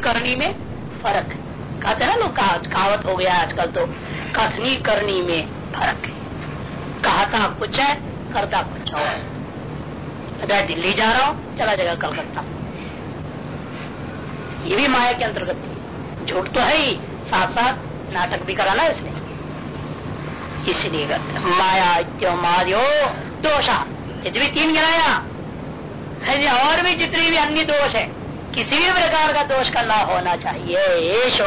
करनी में फ़र्क है। कहते हैं ना, लोग कहावत हो गया आजकल तो कथनी करनी में फ़र्क है। कहता कुछ है, करता कुछ और अगर दिल्ली जा रहा हूँ, चला जाएगा कलकत्ता। ये भी माया के अंतर्गत थी। झूठ तो है ही साथ साथ नाटक भी कराना इसने। इसलिए माया इत्यो दोषा। यदि भी तीन गिराया और भी जितने भी अन्य दोष है किसी भी प्रकार का दोष का न होना चाहिए। येषो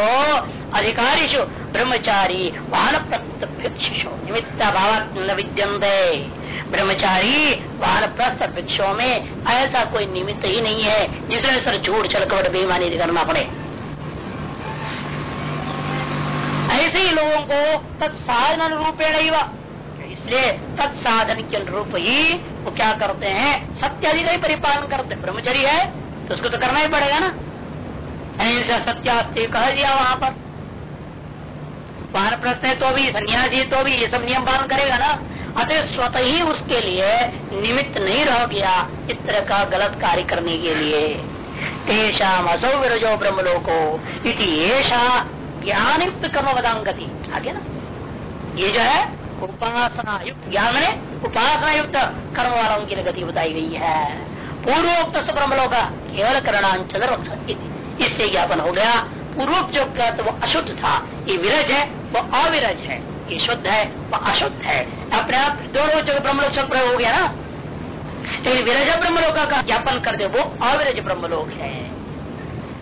अधिकारीशु ब्रह्मचारी वाहन प्रस्तभिक्षो निमित्ता भाव न ब्रह्मचारी वाहन प्रस्त वृक्षों में ऐसा कोई निमित्त ही नहीं है, जिसमें सर झूठ छलकवट, बेईमानी करना पड़े। ऐसे ही लोगों को तत्साधन अनुरूप रूपेण इसलिए तत्साधन के अनुरूप ही वो क्या करते हैं? सत्य अधिक परिपालन करते ब्रह्मचरी है तो उसको तो करना ही पड़ेगा ना। ऐसा सत्यास्ती कह दिया वहाँ पर। बाहर प्रश्न है तो भी, सन्यासी तो भी, ये सब नियम पालन करेगा ना। अतः स्वतः ही उसके लिए निमित्त नहीं रह गया इस तरह का गलत कार्य करने के लिए। तेषा असौ विरजो ब्रह्मलोको इति ऐसा ज्ञान युक्त कर्म वदांगति आगे ना। ये जो है उपासना युक्त ज्ञान उपासना युक्त कर्म वालों की गति बताई गई है। पूर्वोक्त ब्रह्मलोक केवल करणांचल इससे ज्ञापन हो गया पूर्वोक्त जो तो वो अशुद्ध था, ये विरज है वो अविरज है, ये शुद्ध है वो अशुद्ध है। अपने आप दोनों जगह ब्रह्मलोक सब प्रयोग हो गया ना? लेकिन विरज ब्रह्मलोक का ज्ञापन कर दे, वो अविरज ब्रह्मलोक है।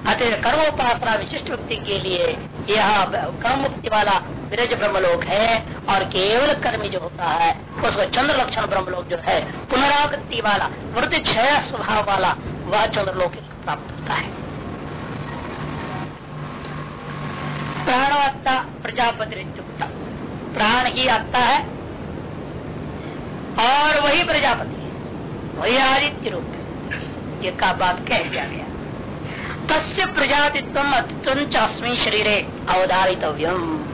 अतः कर्मोपासना विशिष्ट व्यक्ति के लिए यह कर्म मुक्ति वाला विरज ब्रह्मलोक है और केवल कर्मी जो होता है उसको चंद्र लक्षण ब्रह्मलोक जो है, पुनरावृत्ति वाला वृत्ति क्षय स्वभाव वाला, वह चंद्रलोक प्राप्त होता है। प्राण प्राणवत्ता प्रजापति प्राण ही आता है और वही प्रजापति है, वही आदित्य रूप है। ये का बात कह दिया गया। तस्य प्रजातित्व अतित्व अस्मी शरीर अवधारितव्यम।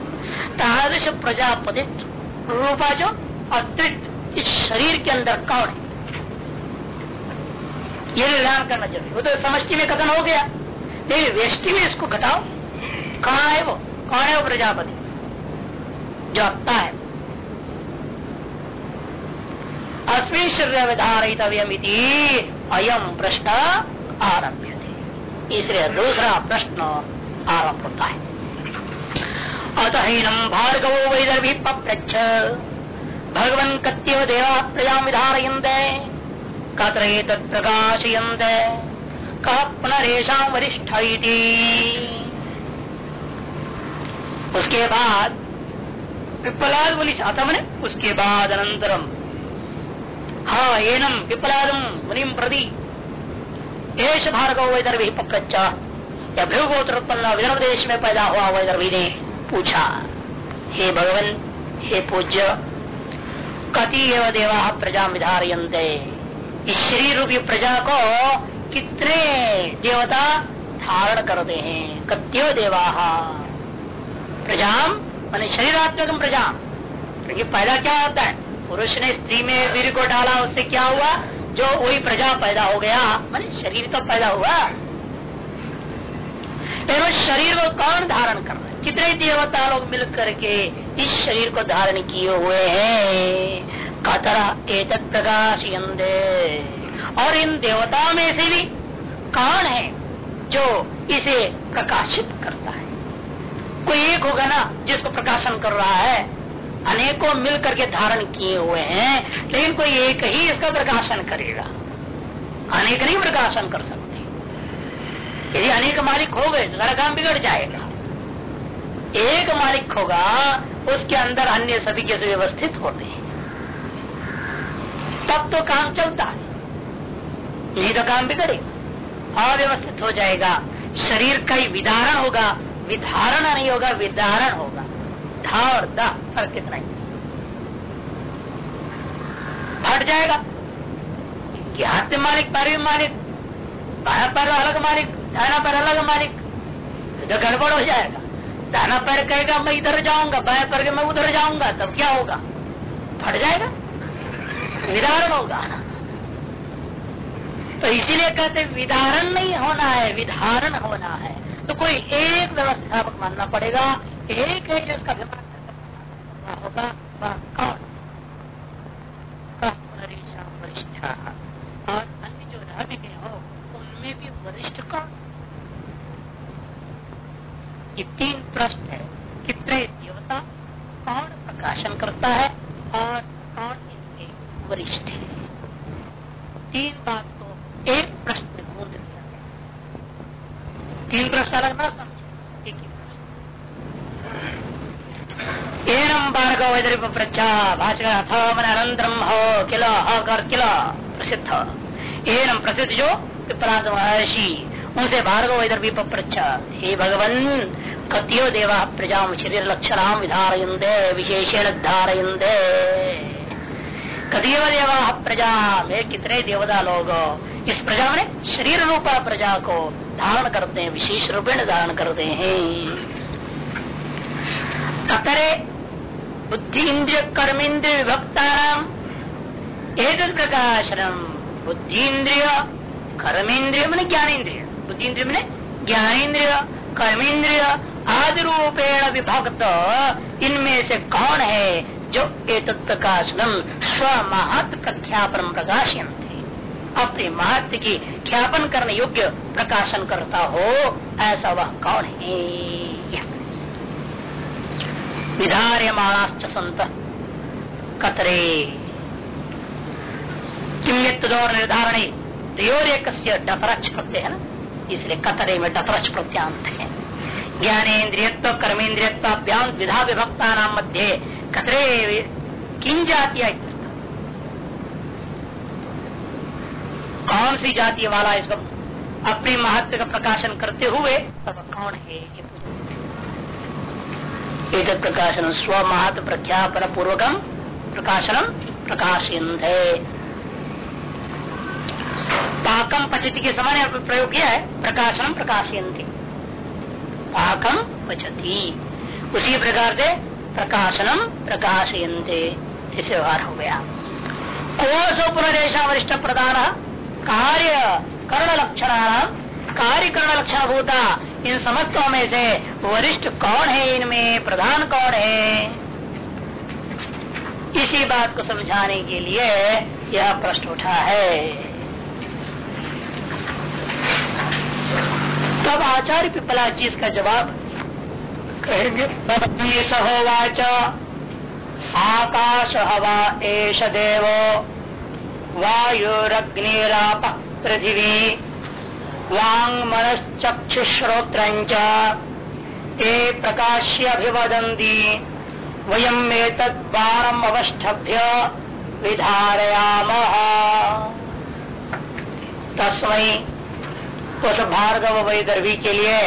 तादृश प्रजापति रूपा जो अतिरिक्त इस शरीर के अंदर कौन है? ये निर्धारण करना ज़रूरी वो तो समष्टि में कथन हो गया। लेकिन व्यष्टि में इसको घटाओ। कहा है वो? कौन है वो प्रजापति? जो अत्ता है। अस्मिन शरीर अवधारितव्यम अयम प्रश्न आरभ्य थे इसलिए दूसरा प्रश्न आरंभ होता है। अतहीनम भार्गव वैदर्भी पप्रच्छ भगवन कत्यो देवा प्रजा विधारयंत कत्र तत्प्रकाशयंत कह पुनरेशा वरिष्ठ उसके बाद पिपलाद मुनि अतम ने उसके बाद अनंतरम हाँ एनम पिपलादम मुनिम प्रदी एश भार्गव वैदर्भी पप्रच्चा या भृगोत्र उत्पन्न विदर्भ देश में पैदा हुआ वैदर्भी ने पूछा, हे भगवान, हे पूज्य, कति एवं देवा प्रजा विधारयंते इस शरीर रूपी प्रजा को कितने देवता धारण करते हैं? कत्यो देवा? प्रजा, मान शरीरात्मक प्रजा। क्योंकि पैदा क्या होता है? पुरुष ने स्त्री में वीर को डाला, उससे क्या हुआ? जो वही प्रजा पैदा हो गया, मान शरीर तो पैदा हुआ। शरीर को कौन धारण कर रहा कितने देवता लोग मिल करके इस शरीर को धारण किए हुए हैं? कतरा एक प्रकाश और इन देवताओं में से भी कौन है जो इसे प्रकाशित करता है? कोई एक होगा ना जिसको प्रकाशन कर रहा है? अनेकों मिल करके धारण किए हुए हैं, लेकिन कोई एक ही इसका प्रकाशन करेगा। अनेक नहीं प्रकाशन कर सकते। यदि अनेक मालिक हो गए तो सारा काम बिगड़ जाएगा। एक मालिक होगा, उसके अंदर अन्य सभी के व्यवस्थित होते हैं? तब तो काम चलता है। नहीं तो काम भी बिगड़ेगा। अव्यवस्थित हो जाएगा। शरीर का ही विधारण होगा। विधारण नहीं होगा विधारण होगा। धा और दा, फ़र्क कितना ही। फट जाएगा। हाथ मालिक पैर में मालिक पैर अलग मालिक दाना पर अलग मालिक तो गड़बड़ हो जाएगा। दाना पैर कहेगा, मैं इधर जाऊँगा बाया पैर के मैं उधर जाऊँगा तब क्या होगा? फट जाएगा? विधारण होगा। तो इसीलिए कहते विधारण नहीं होना है, विधारण होना है। तो कोई एक व्यवस्थापक मानना पड़ेगा, एक है जिसका अभिमान होगा, वह कौन? वरिष्ठ और अन्य जो रह भी हो उनमें भी वरिष्ठ कौन ये तीन प्रश्न है। कितने देवता कौन प्रकाशन करता है और कौन इनके वरिष्ठ है? तीन बात को एक प्रश्न में बोध दिया गया तीन प्रश्न अलग ना समझे, एक ही प्रश्न। एनम भार्गव वैदरिप प्रच्छा भाषा अथ मन अनंतरम हो, किला हकर किला, प्रसिद्ध। एनम प्रसिद्ध जो पिपराध महर्षि, उनसे भार्गव वैदर भी प्रच्छा हे भगवन कतियो देवा प्रजा शरीर लक्षण विधारयंदे विशेषण धारयंदे कतियो देवा प्रजा, में कितने देवता लोग? इस प्रजा में शरीर रूप प्रजा को धारण करते हैं, विशेष रूपेण धारण करते हैं। कतरे बुद्धि इंद्रिय कर्मेन्द्रिय विभक्ता एक प्रकाशनम बुद्धि इंद्रिय कर्मेन्द्रिय मैंने ज्ञानेन्द्रिय बुद्धि इंद्रिय मैंने ज्ञानेन्द्रिय कर्मेन्द्रिय आदि रूपेण विभक्त। इनमें से कौन है जो एक प्रकाशनम स्व महत्व प्रख्यापन प्रकाशन थे अपने महत्व की ख्यापन करने योग्य प्रकाशन करता हो, ऐसा वह कौन है? विधार्यमाणाश्च संत। कतरे। किमित्तोर निर्धारणे त्रियोर एक डतरच प्रत्यय है ना? इसलिए कतरे में डतरच प्रत्यांत है। ज्ञानेन्द्रियत्व कर्मेन्द्रियत्वाभ्याम विधा विभक्ता नाम मध्य कतरे किन जातिया कौन सी जाति वाला इस वक्त? अपने महत्व का प्रकाशन करते हुए, तब कौन है एक प्रकाशन स्व महत्व प्रख्यापन पूर्वकम प्रकाशनम प्रकाशित है पाकम पचिति के समान प्रयोग किया है प्रकाशनम प्रकाशयंती पाकम पचती। उसी प्रकार से प्रकाशनम प्रकाशयंते इसे व्यवहार हो गया। कोसो पुनरेशा वरिष्ठ प्रधान कार्य कर्ण लक्षण कार्य कर्ण लक्षण भूता इन समस्तों में से वरिष्ठ कौन है? इनमें प्रधान कौन है? इसी बात को समझाने के लिए यह प्रश्न उठा है। तब आचार्य पिपला जी इसका जवाब कहेंगे सहोवाच आकाश हवा एष देव। वायुरग्निराप पृथिवी। वांग मनश्चक्षुश्रोत्र ये प्रकाश्य अभिवदंती वयम एतद्वारम अवस्थभ्य विधारयाम। तस्मय उस भार्गव वैदर्भी के लिए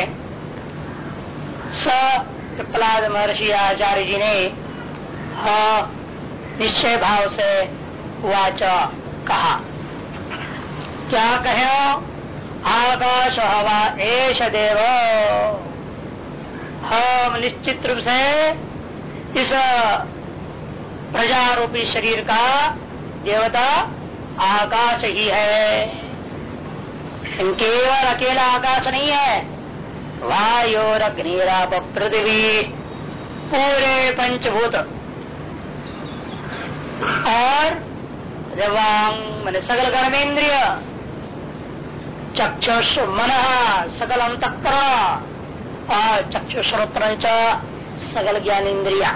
स प्रहलाद महर्षि आचार्य जी ने निश्चय भाव से वाच कहा। क्या कहे आकाश हवा एश देव। हम निश्चित रूप से इस प्रजारूपी शरीर का देवता आकाश ही है। केवल अकेला आकाश नहीं है। वायु अग्निराप पृथ्वी, पूरे पंचभूत। और रवांग मन सकल कर्मेंद्रिय, चक्षुष मन सकल अंतकरण और चक्षुश्रोत्र सकल ज्ञान इंद्रिया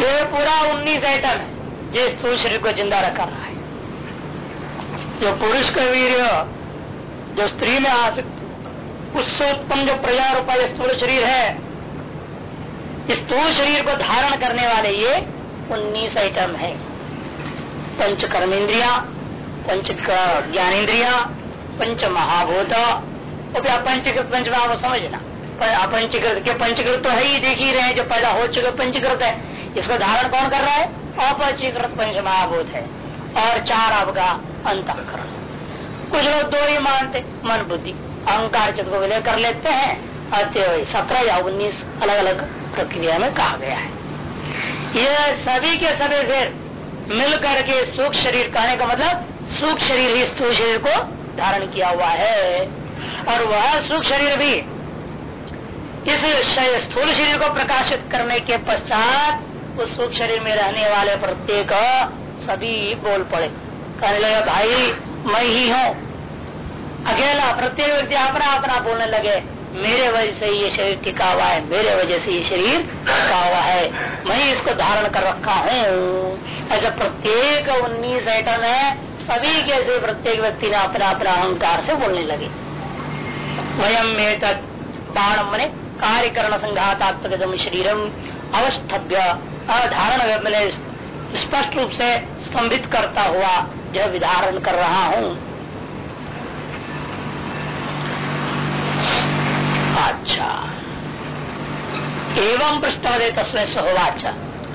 ये पूरा उन्नीस आइटम है जो स्थूल शरीर को ज़िंदा रखा रहा है। जो पुरुष का वीर जो स्त्री में आसक्त उससे उत्पन्न जो प्रजा रूपा स्थूल शरीर है, इस स्थूल शरीर को धारण करने वाले ये उन्नीस आइटम है। पंच कर्मेंद्रिया, पंच ज्ञानेन्द्रिया पंच महाभूत। और अपंचकृत पंच महाभूत समझना। अपंचकृत के पंचकृत तो है ही, देख ही रहे जो पैदा हो चुके पंचकृत है। इसको धारण कौन कर रहा है? अपंचीकृत पंच महाभूत है। और चार आपका अंतकरण। कुछ लोग दो ही मानते, मन बुद्धि। अहंकार चित्त को विलय कर लेते हैं अतः सत्रह या उन्नीस अलग अलग प्रक्रिया में कहा गया है। यह सभी के सभी फिर मिल करके सूक्ष्म शरीर, कहने का मतलब सूक्ष्म शरीर ही स्थूल शरीर को धारण किया हुआ है। और वह सुख शरीर भी इस स्थूल शरीर को प्रकाशित करने के पश्चात उस सुख शरीर में रहने वाले प्रत्येक सभी बोल पड़े। कहने लगे, भाई मैं ही हूँ। अकेला प्रत्येक व्यक्ति अपना अपना बोलने लगे, मेरे वजह से ये शरीर टिका हुआ है, मेरे वजह से ये शरीर टिका हुआ है। मैं इसको धारण कर रखा हूँ। ऐसा प्रत्येक उन्नीस आइटम है, सभी के से प्रत्येक व्यक्ति ने अपना अपना अहंकार से बोलने लगे। वयम में बाण मने कार्य कार्यकरण संघातात्मक शरीरम अवस्थभ्य अधारण स्पष्ट रूप से स्तंभित करता हुआ जो विधारण कर रहा हूँ। अच्छा। एवं प्रश्न दे तस्में सहोवाच।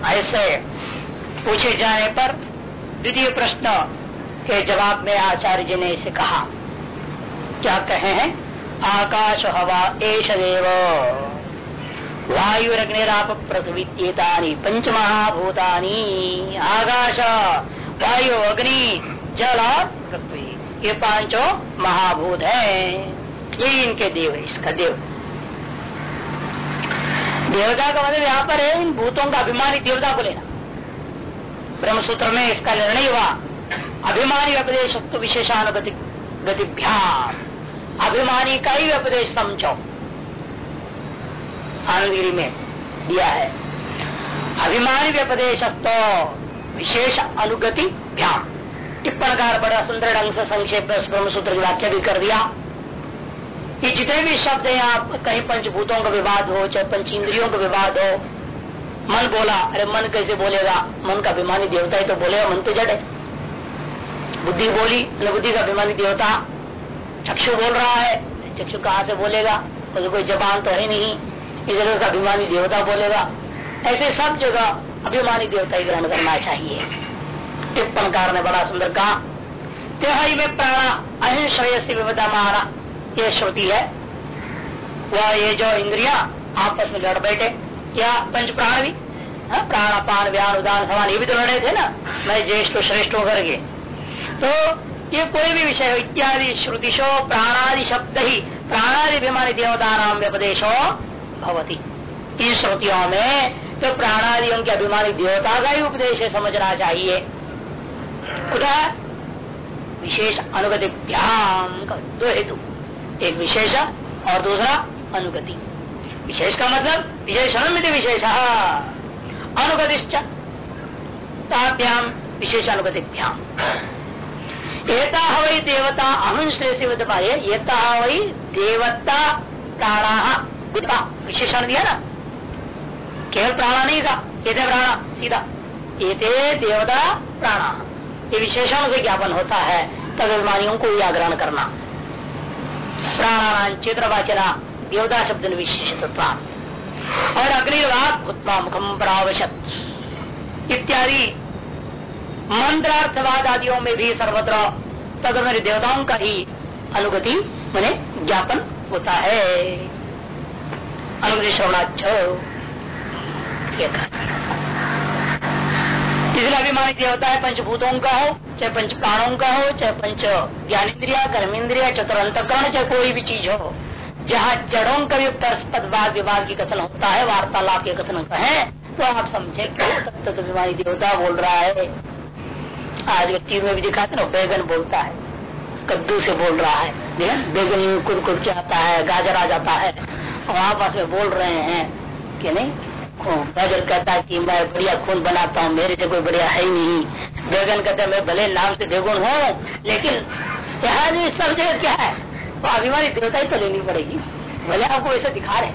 ऐसे पूछे जाने पर द्वितीय प्रश्न के जवाब में आचार्य जी ने इसे कहा। क्या कहे हैं? आकाश हवा एश देव। वायुरग्निराप पृथ्वीता पंच महाभूतानी आकाश वायु, अग्नि, जल और पृथ्वी। ये पाँचों महाभूत है। ये इनके देव है, इसका देव। देवता का मतलब यहाँ पर है, इन भूतों का अभिमानी देवता को लेना। ब्रह्म सूत्र में इसका निर्णय हुआ, अभिमानी उपदेश विशेषानुगति, गतिभ्याम। अभिमानी का ही उपदेश समझो। आनंदगिरी में दिया है। अभिमानी व्यपदेश विशेष अनुगति भ्याम। टिप्पणकार बड़ा सुंदर ढंग से संक्षेप ब्रह्म सूत्र की व्याख्या भी कर दिया। कि जितने भी शब्द हैं, आप कहीं पंचभूतों का विवाद हो, चाहे पंच इंद्रियों का विवाद हो, मन बोला, अरे मन कैसे बोलेगा? मन का अभिमानी देवता ही तो बोलेगा, मन तो जड़ है। बुद्धि बोली बुद्धि का अभिमानी देवता, चक्षु बोल रहा है, चक्षु कहाँ से बोलेगा? तो कोई जबान तो है नहीं इसलिए उसका अभिमानी देवता बोलेगा। ऐसे सब जगह अभिमानी देवता ही ग्रहण करना चाहिए। टिप्पणकार ने बड़ा सुंदर कहा त्यही में प्राणा अहिं श्रेयसी विवधा मारा। ये श्रुति है। वह ये जो इंद्रिया आपस में लड़ बैठे क्या पंच प्राण भी हाँ, प्राण पान व्यान उदान समान ये भी तो लड़े थे ना मैं ज्येष्ठ श्रेष्ठ होकर के। तो ये कोई भी विषय इत्यादि श्रुतिशो प्राणादि शब्द ही प्राणादि बीमारी देवता नाम व्यपदेशो भवती। इन श्रुतियों में तो प्राणादियों के अभिमानी देवता का ही उपदेश समझना चाहिए। विशेष अनुगति भ्याम का दो हेतु। एक विशेष और दूसरा अनुगति। विशेष का मतलब विशेषण विशेष। अनुगतिश्च। ताभ्याम विशेष अनुगतिभ्याम एता वही देवता अहम श्रेष्ठ एता वही देवता प्राणा विशेषण दिया ना? केवल प्राणा नहीं था, ये प्राणा, सीधा। एते देवता, प्राणा। ये विशेषण से ज्ञापन होता है तद अभिमानियों को व्याग्रहण करना। प्राणान चित्रवाचना, देवता शब्द विशेषत्व और अग्निर्वाद उत्मा मुखम परावशत। इत्यादि मंत्रार्थवाद आदियों में भी सर्वत्र तद मेरे देवताओं का ही अनुगति, मैंने ज्ञापन होता है। अनुगति श्रवणाच इसलिए अभिमानी देवता है, पंचभूतों का हो, चाहे पंच प्राणों का हो, चाहे पंच ज्ञानेन्द्रिया कर्मेंद्रिया चतुरंतकरण, चाहे कोई भी चीज़ हो, जहाँ जड़ों का भी परस्पद वाद, विवाद की कथन होता है, वार्तालाप के कथन होता है तो आप समझे अभिमानी देवता बोल रहा है। आज टीवी में भी दिखाते ना, बैगन बोलता है, कद्दू से बोल रहा है। बैगन कुद कुद के आता है, गाजर आ जाता है, और आपस में बोल रहे हैं कि नहीं बैगन कहता कि मैं बढ़िया खून बनाता हूँ, मेरे से कोई बढ़िया है ही नहीं। बैगन कहता मैं भले नाम से बेगुण हूँ, लेकिन यहाँ सब जगह क्या है? तो अभिमानी देवता ही तो लेनी पड़ेगी। भले आपको ऐसा दिखा रहे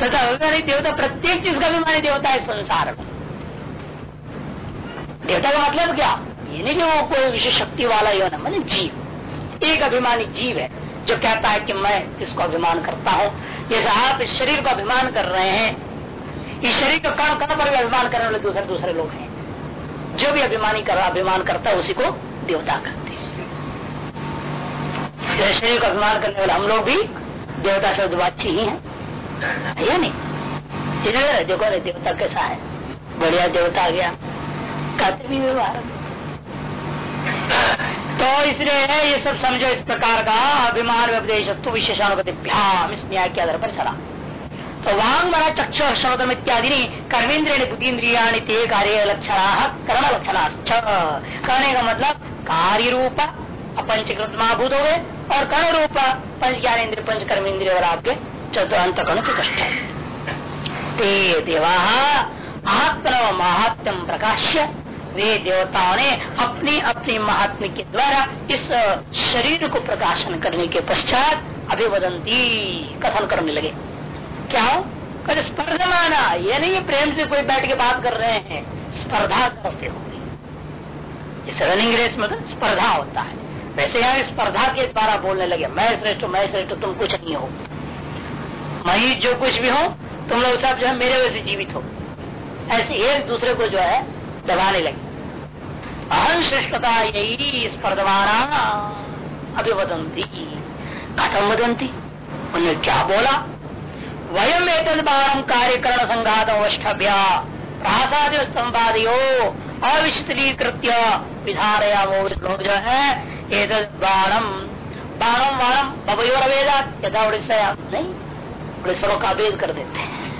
तथा अभिमानी देवता प्रत्येक चीज़ का अभिमानी देवता है संसार में। देवता का मतलब क्या? ये नहीं कि वो कोई विशेष शक्ति वाला ही होना मैंने जीव। एक अभिमानी जीव है, जो कहता है कि मैं इसको अभिमान करता हूँ? जैसे आप इस शरीर को अभिमान कर रहे हैं इस शरीर का कण कण पर भी अभिमान करने वाले दूसरे दूसरे लोग हैं। जो भी अभिमानी कर अभिमान करता है, उसी को देवता कहते हैं। शरीर का अभिमान करने वाले हम लोग भी देवता शब्द अच्छी ही है। या नहीं? देखो रे देवता कैसा है? बढ़िया देवता आ गया। कहते भी व्यवहार तो इसलिए ये सब समझो इस प्रकार का अभिमान विशेषानुगतिभ्याम इस न्याय के आधार पर चला। तो वांग मना चक्ष श्रोतम इत्यादि कर्मेंद्रिय बुद्धिंद्रिया ते कार्य लक्षण कर्म लक्षण कहने का मतलब कार्य रूप अपंचकृत महाभूत हो गए और कर्ण रूप पंच ज्ञानेन्द्रिय पंच कर्मेंद्रिय और आपके चतुर्थ कर्ण चतुष्ट ते देवा आत्मन महात्म प्रकाश्य, वे देवताओं ने अपनी अपनी महात्म के द्वारा इस शरीर को प्रकाशन करने के पश्चात अभिवदंती कथन करने लगे। क्या हो? कभी स्पर्धा माना, ये नहीं प्रेम से कोई बैठ के बात कर रहे हैं। स्पर्धा करते हो? इस रनिंग रेस में तो स्पर्धा होता है। वैसे यहाँ स्पर्धा के द्वारा बोलने लगे, मैं श्रेष्ठ मैं श्रेष्ठ तुम कुछ नहीं हो। मैं जो कुछ भी हो, तुम लोग सब जो है मेरे वैसे जीवित हो। ऐसे एक दूसरे को जो है दबाने लगे। अहम श्रेष्ठता यही स्पर्धवाना अभिवदंती। कथम वदंती? उन्हें क्या बोला? वयम एक बाणम कार्यकरण संघात अवष्टभ्या प्रासाद स्तंभादियो अविस्तरीकृत्य विधारया वो लोग जो है। एक बाणम बाणम बाणम बबयोर वेदा यथा उड़ीसा नहीं उड़ीसा का वेद कर देते हैं।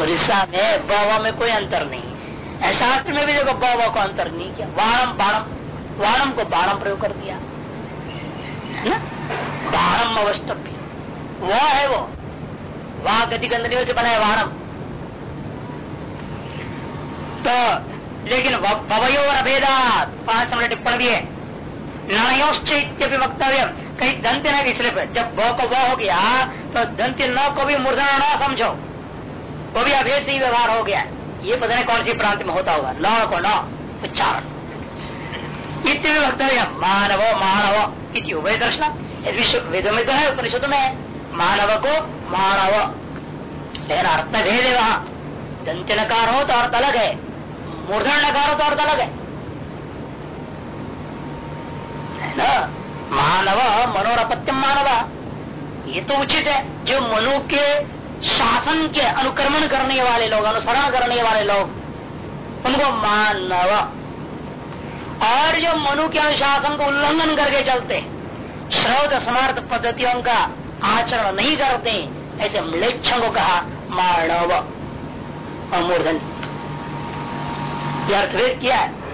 उड़ीसा में बाबा में कोई अंतर नहीं। शास्त्र में भी देखो बाबा को अंतर नहीं किया। वारम बाणम वाणम को बाणम प्रयोग कर दिया। है ना? बाणम अवस्तभ्य वो है वो। वहाँ गति गंदनियों से बनाया वाणम तो लेकिन भवयो और अभेदात, पाँच समय टिप्पण भी है। नयोश्चैत्य वक्तव्य। कहीं दंत्य न इसलिए जब भ को वो हो गया तो दंत्य न को भी मूर्धन न समझो। वो भी अभेद से ही व्यवहार हो गया ये पता नहीं कौन सी प्रांत में होता होगा। न को न, उच्चारण। इतने वक्तव्य। मानव मानव। इति उभय दर्शन विश्व वेद में तो है, उपनिषद में मानव को मानव लेकिन अर्थ भेद है वहाँ दंत्यनकार हो तो अर्थ अलग है मूर्धन नकार हो तो अर्थ अलग है ना मानव मनोरपत्यम मानव ये तो उचित है जो मनु के शासन के अनुक्रमण करने वाले लोग अनुसरण करने वाले लोग उनको मानव और जो मनु के अनुशासन को उल्लंघन करके चलते श्रोत समर्थ पद्धतियों का आचरण नहीं करते, ऐसे मलेच्छों को कहा, मानव और मूर्धन अर्थवेद किया है।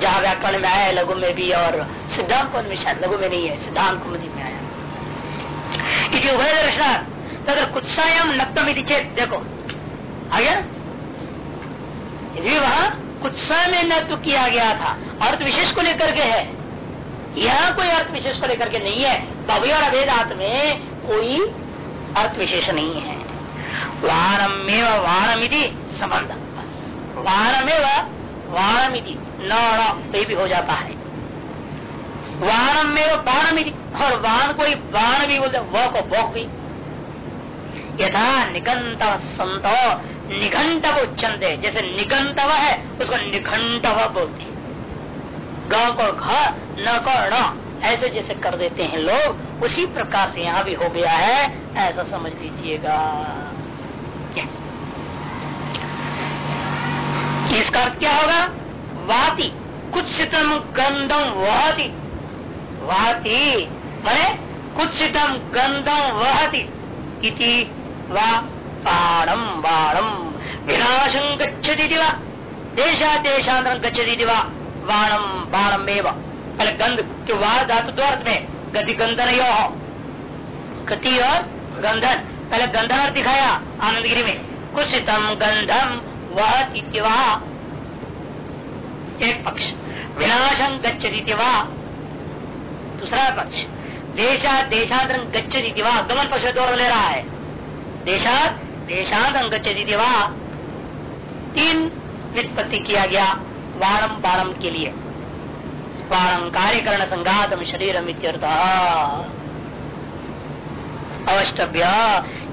जहाँ व्याकरण में आया है लघु में भी, और सिद्धांत में शायद लघु में नहीं है, सिद्धांत में आया। उभय दर्शन तथा कुत्सायाम नक्तम चेत, देखो। आ गया यदि वहाँ कुत्सा में नत्व किया गया था, अर्थ विशेष को लेकर के है। यह कोई अर्थ विशेष को लेकर के नहीं है। भव्य और अभेदात में कोई अर्थ विशेष नहीं है। वाणमेव वाणमिति संबंध वाणमेव वाणमिति न भी हो जाता है। वाणमेव बाणमिति और वाण कोई बाण भी बोलते वह को भोग भी। यथा निकंत संत निघंटव उच्चनते जैसे निगंतव है, उसको निघंटव बोलते गाँव को घ, न को ऐसे जैसे कर देते हैं लोग, उसी प्रकार से यहाँ भी हो गया है, ऐसा समझ लीजिएगा। इसका अर्थ क्या होगा? वाति, कुत्सितम गंधम वहती। वाति, मैंने कुत्सितम गंधम वहती इति वा बाणम बाणम विनाशं गच्छति देशा देशांतरं गच्छति वा। बाणम बाणम एव पहले गंध के वाह धातु अर्थ में गति गंधन यो गति और गंधन। पहले गंधन अर्थ दिखाया आनंदगिरी में। कुशितम गंधम वह एक पक्ष। विनाशं गच्छति वा। दूसरा पक्ष। देशा देशांतरं गच्छति वा। गमन पक्ष दौर ले रहा है। देशात देशांत अंगचती तीन व्युत्पत्ति किया गया वाणम बारम के लिए। कार्यकरण संघातम शरीरम इत्यर्थ अवस्टभ्य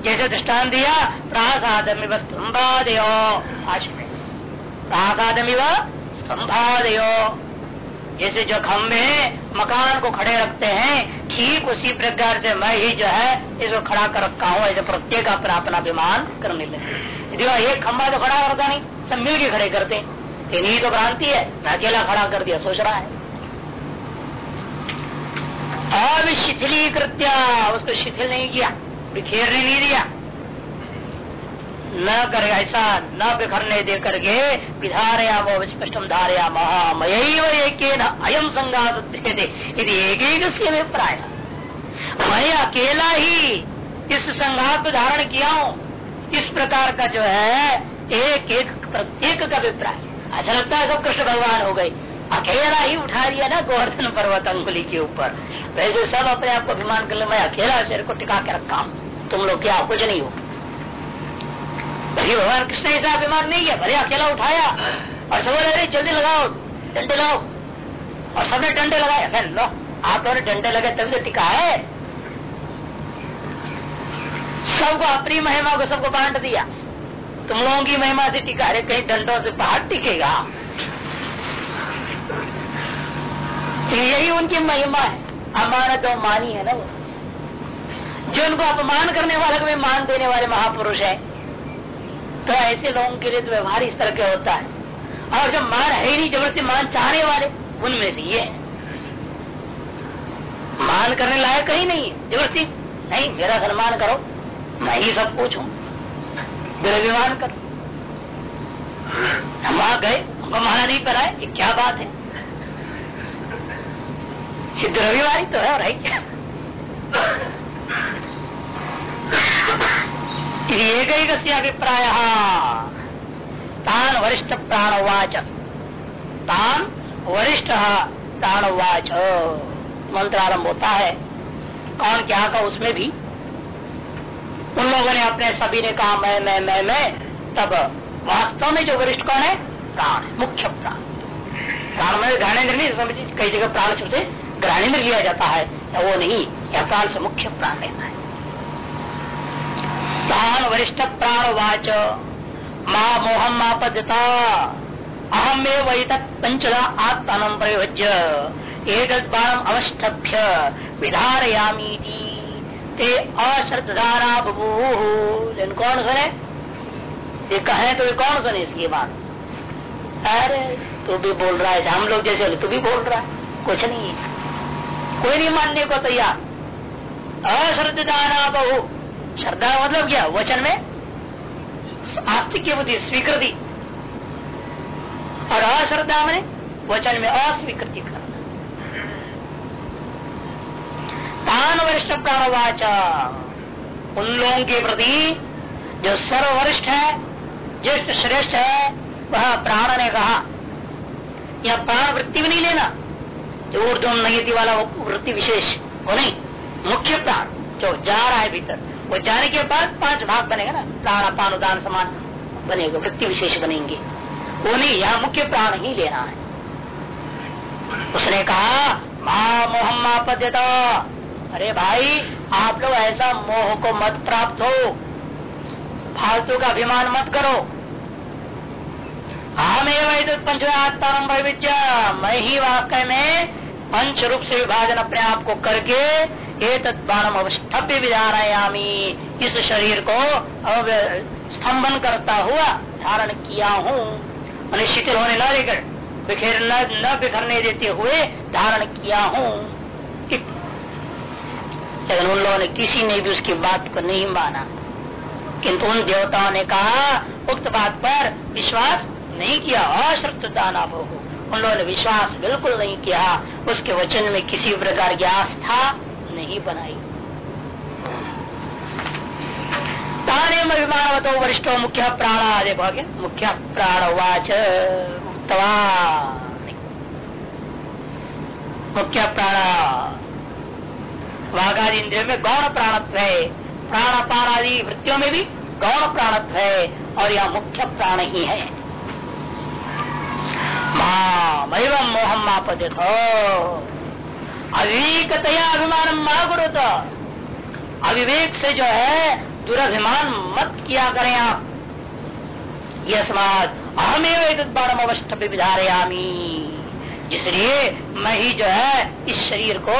जैसे दृष्टान दिया प्रासादम स्तंभादयो आश में प्रासादम स्तंभादयो जैसे जो खंभे मकान को खड़े रखते हैं, ठीक उसी प्रकार से मैं ही जो है इसको खड़ा कर रखा हूँ, ऐसे प्रत्येक अपना अपना अभिमान करने लगे। यदि एक खंभा तो खड़ा करता नहीं, सब मिल के खड़े करते इन्हीं तो भ्रांति है, मैं अकेला खड़ा कर दिया, सोच रहा है। अविशिथिलीकृत्या उसको शिथिल नहीं किया, बिखेरने नहीं दिया। न कर ऐसा, न बिखरने दे करके विधारया वो स्पष्टम धारया महामय एक अयम संघात यदि एक एक अभिप्राय? मैं अकेला ही इस संघात को धारण किया हूँ। इस प्रकार का जो है, एक एक प्रत्येक का अभिप्राय। ऐसा लगता है सब कृष्ण भगवान हो गए। अकेला ही उठा लिया ना गोवर्धन पर्वत अंगुली के ऊपर। वैसे सब अपने आप को अभिमान कर ले, मैं अकेला शरीर को टिका के रखा हूँ। तुम लोग क्या, कुछ नहीं हो? भगवान कृष्ण ऐसा अभिमान नहीं है भले अकेला उठाया और सब अरे, जल्दी लगाओ, डंडे लाओ और सबने डंडे लगाए। लो, आप लोगों डंडे लगे तभी तो टिका है। सबको अपनी महिमा को, सबको बांट दिया। तुम लोगों की महिमा से टिका। अरे, कहीं डंडों से बाहर टिकेगा। तो यही उनकी महिमा है। अमानत और मानी है ना वो। जो उनको अपमान करने वाले को मान देने वाले महापुरुष है तो ऐसे लोगों के लिए तो व्यवहार इस तरह के होता है। और जो मान है ही नहीं, ज़बरदस्ती मान चाहने वाले, उनमें से ये। मान करने लायक ही नहीं है। ज़बरदस्ती, नहीं, मेरा सम्मान करो, मैं ही सब कुछ हूँ द्रव्यमान करो। हम वहाँ गए हमको माना नहीं पड़ा है क्या बात है। ये द्रव्यवादी तो है और है क्या एक अभिप्राय तान वरिष्ठ प्राणवाच। तान वरिष्ठ प्राणवाच। मंत्र आरंभ होता है। कौन क्या का उसमें भी? उन लोगों ने अपने सभी ने कहा, मैं मैं मैं मैं। तब वास्तव में जो वरिष्ठ कौन है? प्राण, मुख्य प्राण। प्राण में ज्ञानेन्द्र नहीं समझ, कई जगह प्राण शब्द से ग्रहणेन्द्र लिया जाता है या वो नहीं या प्राण से मुख्य प्राण लेना है। प्राण वरिष्ठ प्राण वाच माँ मोहम आपद्यता अहम में वही पंचदा आत्मान प्रयोज्य एक बाणम अवष्टभ्य विधारयामी ते अश्रद्धारा बबू कौन सुने? ये कहे तो कौन सुने इसकी बात? अरे, तू भी बोल रहा है, हम लोग जैसे तू भी बोल रहा है, कुछ नहीं है। कोई नहीं मानने को तैयार। अश्रद्धाना बहु श्रद्धा मतलब क्या? वचन में आस्तिक बुद्धि स्वीकृति। और अश्रद्धा में वचन में अस्वीकृति। करना तान वरिष्ठ प्राणवाच। उन लोगों के प्रति जो सर्ववरिष्ठ है, ज्येष्ठ श्रेष्ठ है, वह प्राण ने कहा, यह प्राण वृत्ति भी नहीं लेना। जो ऊर्धम नयति वाला वृत्ति विशेष वो नहीं, मुख्य प्राण जो जा रहा है भीतर, वो जाने के बाद पाँच भाग बनेगा ना, प्राण पान उदान समान बनेगा, वृत्ति विशेष बनेंगे। वो नहीं, यहाँ मुख्य प्राण ही लेना है। उसने कहा, मा मोहम आपद्यता अरे भाई, आप लोग ऐसा मोह को मत प्राप्त हो। फालतू का अभिमान मत करो। हमें पंचआत्मा विद्या मैं ही वाक्य में पंच रूप से विभाजन अपने आप को करके ये तत्बाणम अवष्टभ्य विधारायामी इस शरीर को स्तंभन करता हुआ धारण किया हूँ। मैंने शिथिल होने न लेकर बिखेर न, न बिखरने देते हुए धारण किया हूँ। लेकिन उन लोगों ने किसी ने भी उसकी बात को नहीं माना। किंतु उन देवताओं ने कहा उक्त बात पर विश्वास नहीं किया अश्रद्धा ना हो उन लोगों ने विश्वास बिल्कुल नहीं किया, उसके वचन में किसी प्रकार की आस्था नहीं बनाई। ताने अभिमानवतो वरिष्ठो मुख्य प्राण देखो क्या मुख्य प्राण प्राणवाच मुख्य प्राण वाघादि इंद्रियों में गौण प्राणत्व है। प्राण पान आदि वृत्तियों में भी गौण प्राणत्व है, और यह मुख्य प्राण ही है। एवं मोहम आपदित अविवेकतया अभिमान महागुरुत अविवेक से जो है, दुराभिमान मत किया करें आप। यह समाज अहमेव बारम अवस्थ विधारयामी। जिसलिए मैं ही जो है, इस शरीर को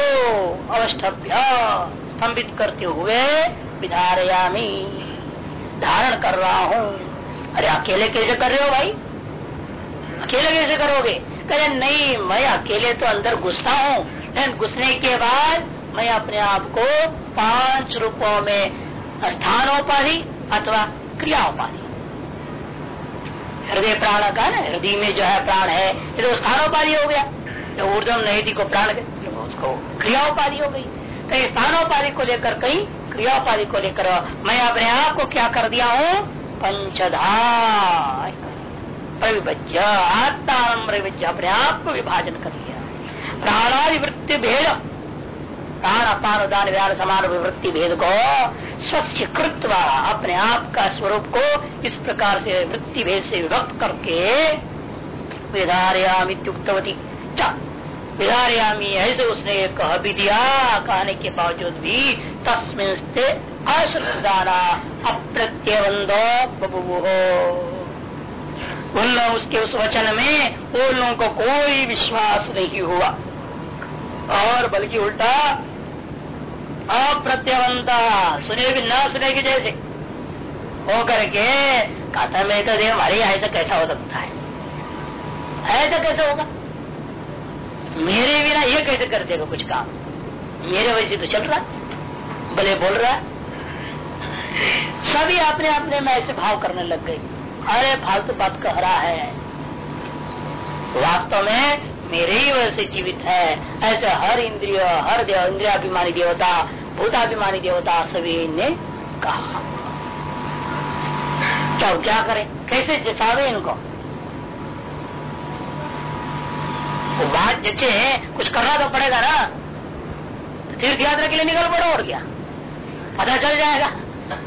अवस्थभ्य स्तंभित करते हुए विधारयामी। धारण कर रहा हूँ। अरे, अकेले कैसे कर रहे हो भाई? अकेले कैसे करोगे? कहे, नहीं, मैं अकेले तो अंदर घुसता हूँ। लेकिन घुसने के बाद मैं अपने आप को पाँच रूपों में स्थानोपाधि अथवा क्रिया उपाधि हृदय प्राण का ना, हृदय में जो है प्राण है, ये तो स्थानोपाधि हो गया। जो ऊर्जम नहीं थी को प्राण उसको क्रियाओपाधि हो गई। तो स्थानोपाधि को लेकर कहीं क्रियापाधि को लेकर, मैं अपने आप को क्या कर दिया हूँ? पंचधा प्रविभज्य आत्मारम अपने आप को विभाजन कर लिया। प्राणादि वृत्ति भेद, प्राण अपान उदान व्यान समान विवृत्ति भेद को स्वच्छ कृत्व अपने आप का स्वरूप को इस प्रकार से वृत्ति भेद से विभक्त करके विधारयामित्युक्तवती विधारयामी, ऐसे उसने कह भी दिया, कहने के बावजूद भी तस्मिन अश्रद्धाना अप्रत्यवंदो बबू उन लोग उसके उस वचन में उन लोगों को कोई विश्वास नहीं हुआ। और बल्कि उल्टा, अप्रत्यवंता सुने भी न सुने की जैसे, हो करके कहता मैं तो देव हमारे ऐसा कैसा हो सकता है? ऐसा कैसे होगा? मेरे बिना ये कैसे कर देगा कुछ काम? मेरे वैसे तो चल रहा भले बोल रहा सभी अपने अपने में ऐसे भाव करने लग गए। अरे फालतू बात कह रहा है। वास्तव में मेरे ही वजह से जीवित है। ऐसे हर इंद्रिय, हर देव, इंद्रियाभिमानी देवता, भूताभिमानी देवता सभी ने कहा। चलो क्या करें? कैसे जचावे इनको? वो बात जचे, कुछ करना तो पड़ेगा ना। तीर्थ यात्रा के लिए निकल पड़ो और क्या? पता चल जाएगा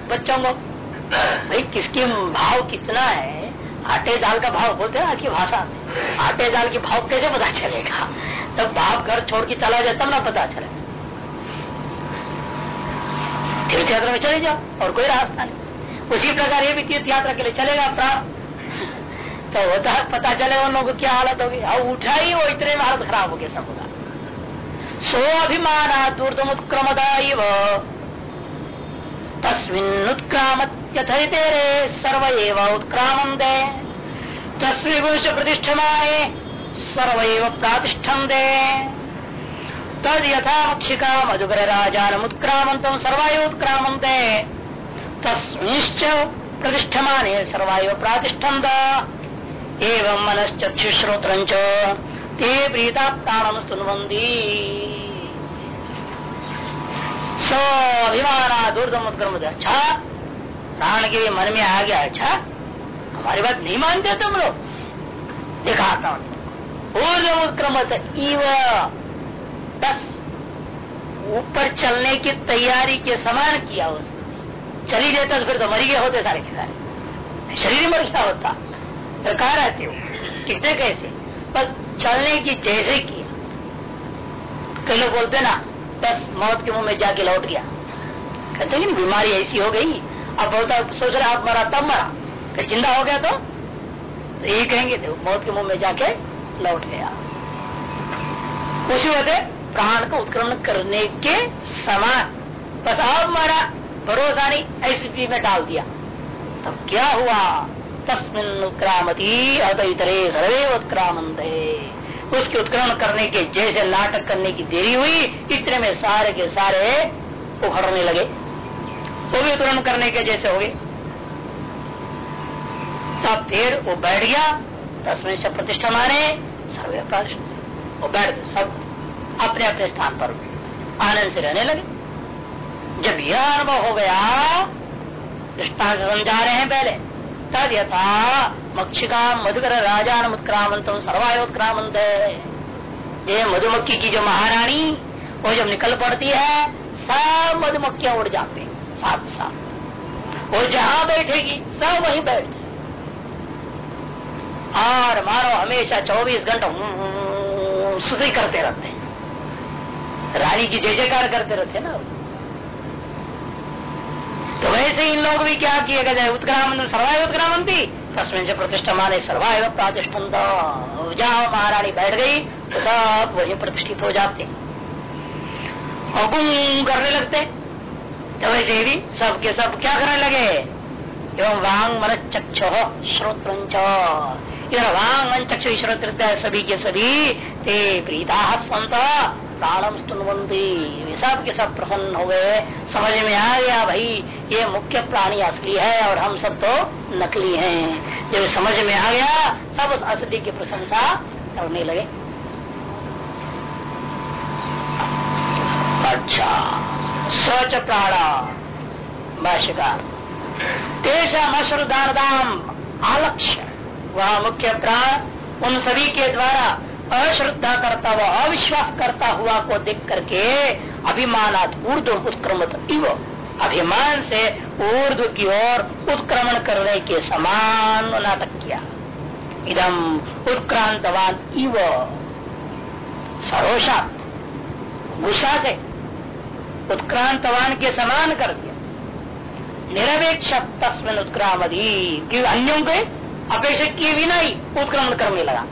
बच्चों को। भाई, किसकी भाव कितना है? आटे दाल का भाव बोलते हैं आज की भाषा में। आटे दाल की भाव कैसे पता चलेगा? तब बाप घर छोड़ के चला जाए, तब ना पता चले। तीर्थ यात्रा में चले जाओ, और कोई रास्ता नहीं। उसी प्रकार ये भी तीर्थ यात्रा के लिए चलेगा प्राण तो होता पता चले उन लोगों को क्या हालत होगी। अब उठा ही वो, इतने हालत खराब हो गया सब होगा सो अभिमान दूरतम उत्क्रमदा तस्मिन उत्क्रामत्यथे सर्व उत्क्रामम दे तस्वीर प्रतिष्ठमाए सर्व प्रातिष्ठम दे तद यथा मक्षिका मधुकर राजान उत्क्रामंत सर्वायोत्क्रामंते तस्मिश्च प्रतिष्ठमाने सर्वायो प्रातिष्ठम एवं मनश्चक्षुश्रोत्र ते प्रीता सुनवंदी सो अभिमाना दूरदम उत्क्रम अच्छा प्राण के मन में आ गया अच्छा हमारी बात नहीं मानते तुम लोग? दिखाता हूँ। ऊर्जम उत्क्रम इव बस ऊपर चलने की तैयारी के समान किया उसने। चली जाता तो फिर तो मरी गए होते सारे के सारे। शरीर मर गया होता। तो कहा रहते हो? कितने कैसे? बस चलने की जैसे किया। कई लोग बोलते ना बस मौत के मुँह में जाके लौट गया। कहते हैं बीमारी ऐसी हो गई। अब बोलता सोच रहा आप मरा तब मरा। फिर ज़िंदा हो गया तो, तो यही कहेंगे तो मौत के मुँह में जाके लौट गया। उसी वजह प्राण को उत्क्रमण करने के समान बस अब मरा भरोसा नहीं ऐसी में डाल दिया। तब क्या हुआ? तस्मिन उत्क्रामती अत इतरे सर्वे उत्क्रामंत उसके उत्क्रमण करने के जैसे नाटक करने की देरी हुई, इतने में सारे के सारे उखड़ने लगे। वो भी उत्क्रमण करने के जैसे हो गए। तब फिर वो बैठ गया तस्में से प्रतिष्ठा माने, सर्वे वो बैठ गए, सब अपने अपने स्थान पर आनंद से रहने लगे। जब यह अनुभव हो गया दृष्टान समझा रहे हैं पहले तद यथा मक्षिका मधुकर राजा उत्क्रामंत सर्वायोत्क्रामंत। ये मधुमक्खी की जो महारानी, वो जब निकल पड़ती है, सब मधुमक्खियाँ उड़ जाते साथ साथ। वो जहाँ बैठेगी, सब वहीं बैठ और मारो हमेशा 24 घंटे सुधी करते रहते हैं। रानी की जय जयकार करते रहते ना। तो वैसे इन लोग भी क्या किए गए उत्क्रामन सर्वाय उत्क्रामंती तस्मिन से प्रतिष्ठा माने सर्वाय प्रतिष्ठन जहाँ महारानी बैठ गई तो सब वही प्रतिष्ठित हो जाते। करने लगते। तो वैसे भी सब के सब क्या करने लगे? एवं वांग मन चक्षु इधर वांग चक्षु ईश्वर सभी के सभी, ते प्रीता संत प्राणम स्तुनवंती सब के सब प्रसन्न हो गए। समझ में आ गया भाई ये मुख्य प्राणी असली है और हम सब तो नकली हैं। जब समझ में आ गया, सब उस असली की प्रशंसा करने लगे। अच्छा स्वच प्राणा, भाष्यकार। तेषाम अश्रुदान आलक्ष्य। वह मुख्य प्राण उन सभी के द्वारा अश्रद्धा करता हुआ अविश्वास करता हुआ को देख करके अभिमानात ऊर्ध उत्क्रमत अभिमान से ऊर्ध की ओर उत्क्रमण करने के समान नाटक किया। इदम उत्क्रांतवान इव सरोषात गुस्सा से उत्क्रांतवान के समान कर दिया। निरपेक्ष तस्मिन उत्क्रामदी। अन्यों के अपेक्षा किए बिना ही उत्क्रमण करने लगा।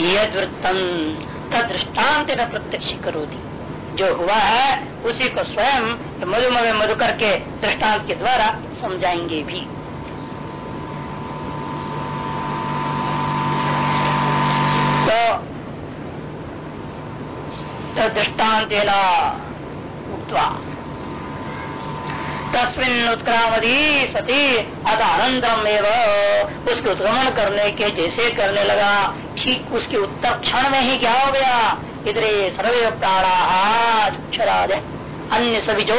यद वृत्तम तदृष्टान्त प्रत्यक्ष करो दी जो हुआ है, उसी को स्वयं मधु करके दृष्टांत के द्वारा समझाएँगे भी। तो दृष्टांत तस्मिन उत्क्रामदी सती अनंतरम एवं। उसके उत्क्रमण करने के जैसे करने लगा, ठीक उसके उत्तर क्षण में ही क्या हो गया? इधरे सर्वे प्राणा अन्य सभी जो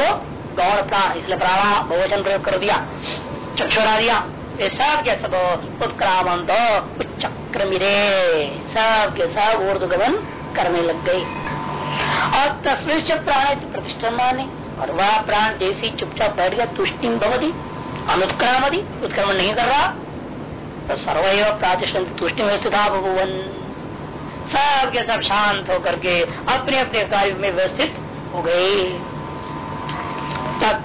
गौण प्राण इसलिए प्राणा बहुवचन प्रयोग कर दिया। चक्षुरा दिया ये सब के सब उत्क्रामंत चक्र मिरे सब के सब ऊर्धगमन करने लग गई। और तस्वीर प्राण प्रतिष्ठा माने, और वह प्राण जैसी चुपचाप बैठ गया, तुष्टि भवती अनुत्क्रामदी उत्क्रमण नहीं कर रहा। तो सर्वैव प्रातिष्ठ तुष्टि में स्थित भगवन सब के सब शांत होकर के अपने अपने कार्य में व्यवस्थित हो गए।